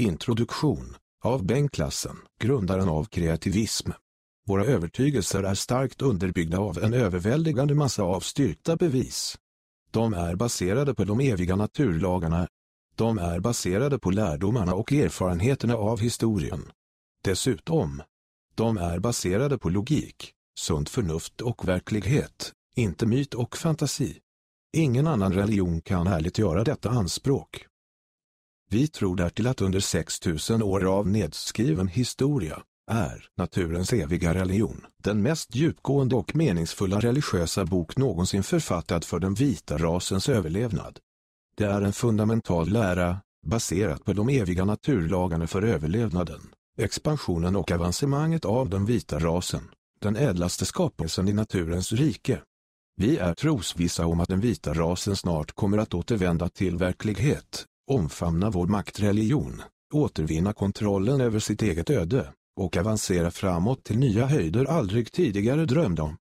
Introduktion av Bengt-klassen, grundaren av kreativism. Våra övertygelser är starkt underbyggda av en överväldigande massa av styrkta bevis. De är baserade på de eviga naturlagarna. De är baserade på lärdomarna och erfarenheterna av historien. Dessutom, de är baserade på logik, sunt förnuft och verklighet, inte myt och fantasi. Ingen annan religion kan ärligt göra detta anspråk. Vi tror därtill att under 6000 år av nedskriven historia är naturens eviga religion den mest djupgående och meningsfulla religiösa bok någonsin författad för den vita rasens överlevnad. Det är en fundamental lära, baserat på de eviga naturlagarna för överlevnaden, expansionen och avancemanget av den vita rasen, den ädlaste skapelsen i naturens rike. Vi är trosvissa om att den vita rasen snart kommer att återvända till verklighet, omfamna vår maktreligion, återvinna kontrollen över sitt eget öde och avancera framåt till nya höjder aldrig tidigare drömde om.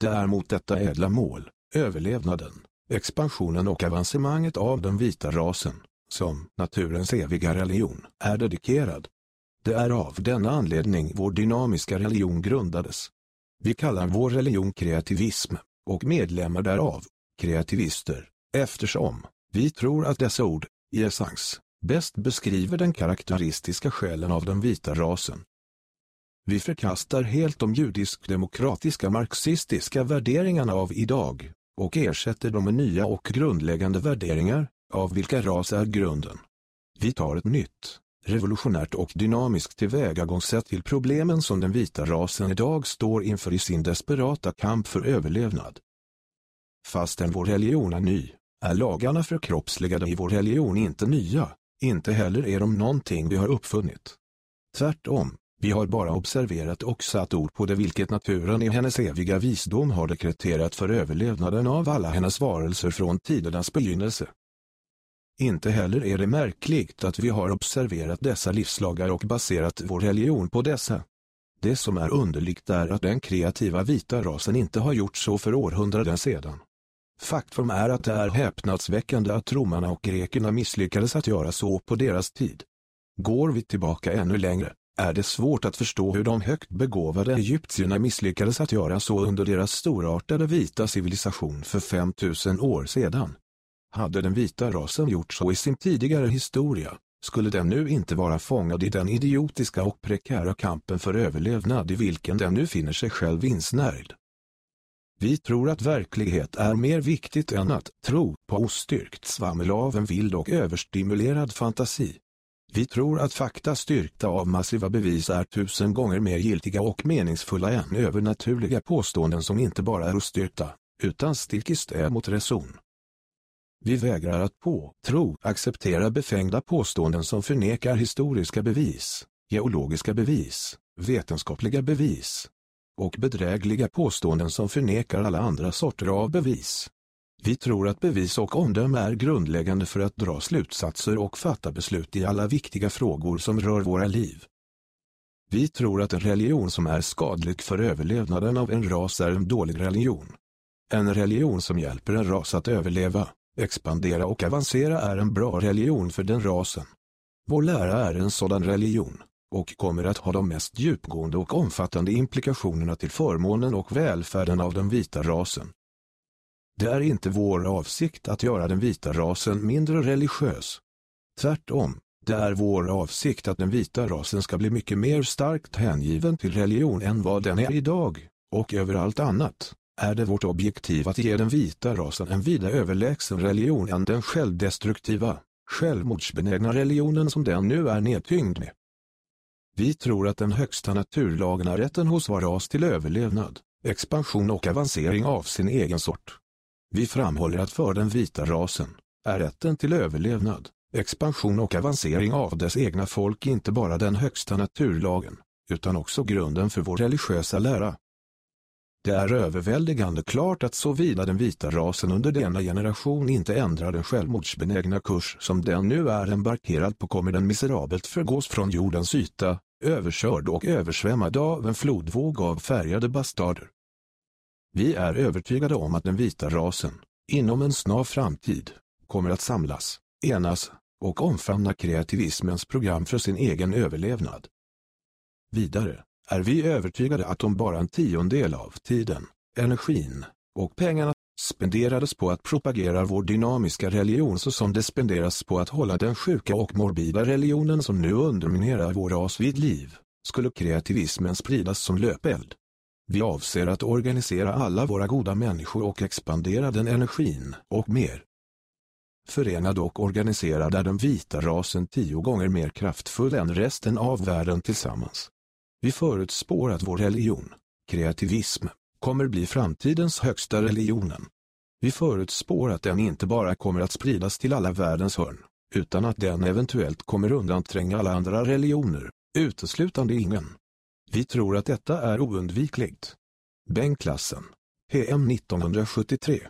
Det är mot detta ädla mål, överlevnaden, expansionen och avancemanget av den vita rasen, som naturens eviga religion är dedikerad. Det är av denna anledning vår dynamiska religion grundades. Vi kallar vår religion kreativism, och medlemmar därav, kreativister, eftersom vi tror att dessa ord, i essens, bäst beskriver den karaktäristiska själen av den vita rasen. Vi förkastar helt de judisk-demokratiska marxistiska värderingarna av idag, och ersätter dem med nya och grundläggande värderingar, av vilka ras är grunden. Vi tar ett nytt, revolutionärt och dynamiskt tillvägagångssätt till problemen som den vita rasen idag står inför i sin desperata kamp för överlevnad. Fastän vår religion är ny, är lagarna förkroppsligade i vår religion inte nya, inte heller är de någonting vi har uppfunnit. Tvärtom, vi har bara observerat och satt ord på det vilket naturen i hennes eviga visdom har dekreterat för överlevnaden av alla hennes varelser från tidernas begynnelse. Inte heller är det märkligt att vi har observerat dessa livslagar och baserat vår religion på dessa. Det som är underligt är att den kreativa vita rasen inte har gjort så för århundraden sedan. Faktum är att det är häpnadsväckande att romarna och grekerna misslyckades att göra så på deras tid. Går vi tillbaka ännu längre, är det svårt att förstå hur de högt begåvade egyptierna misslyckades att göra så under deras storartade vita civilisation för 5000 år sedan. Hade den vita rasen gjort så i sin tidigare historia, skulle den nu inte vara fångad i den idiotiska och prekära kampen för överlevnad i vilken den nu finner sig själv insnärjd. Vi tror att verklighet är mer viktigt än att tro på ostyrkt svammel av en vild och överstimulerad fantasi. Vi tror att fakta styrkta av massiva bevis är tusen gånger mer giltiga och meningsfulla än övernaturliga påståenden som inte bara är ostyrkta, utan stick i stäv mot reson. Vi vägrar att på tro acceptera befängda påståenden som förnekar historiska bevis, geologiska bevis, vetenskapliga bevis, och bedrägliga påståenden som förnekar alla andra sorter av bevis. Vi tror att bevis och omdöme är grundläggande för att dra slutsatser och fatta beslut i alla viktiga frågor som rör våra liv. Vi tror att en religion som är skadlig för överlevnaden av en ras är en dålig religion. En religion som hjälper en ras att överleva, expandera och avancera är en bra religion för den rasen. Vår lära är en sådan religion och kommer att ha de mest djupgående och omfattande implikationerna till förmånen och välfärden av den vita rasen. Det är inte vår avsikt att göra den vita rasen mindre religiös. Tvärtom, det är vår avsikt att den vita rasen ska bli mycket mer starkt hängiven till religion än vad den är idag, och över allt annat är det vårt objektiv att ge den vita rasen en vida överlägsen religion än den självdestruktiva, självmordsbenägna religionen som den nu är nedtyngd med. Vi tror att den högsta naturlagen är rätten hos var ras till överlevnad, expansion och avancering av sin egen sort. Vi framhåller att för den vita rasen är rätten till överlevnad, expansion och avancering av dess egna folk inte bara den högsta naturlagen, utan också grunden för vår religiösa lära. Det är överväldigande klart att såvida den vita rasen under denna generation inte ändrar den självmordsbenägna kurs som den nu är embarkerad på kommer den miserabelt förgås från jordens yta, överkörd och översvämmad av en flodvåg av färgade bastarder. Vi är övertygade om att den vita rasen, inom en snar framtid, kommer att samlas, enas, och omfamna kreativismens program för sin egen överlevnad. Vidare är vi övertygade att om bara en tiondel av tiden, energin och pengarna spenderades på att propagera vår dynamiska religion så som det spenderas på att hålla den sjuka och morbida religionen som nu underminerar vår ras vid liv, skulle kreativismen spridas som löpeld. Vi avser att organisera alla våra goda människor och expandera den energin och mer. Förenad och organiserad är den vita rasen tio gånger mer kraftfull än resten av världen tillsammans. Vi förutspår att vår religion, kreativism, kommer bli framtidens högsta religionen. Vi förutspår att den inte bara kommer att spridas till alla världens hörn, utan att den eventuellt kommer undantränga alla andra religioner, uteslutande ingen. Vi tror att detta är oundvikligt. Bengtklassen, PM 1973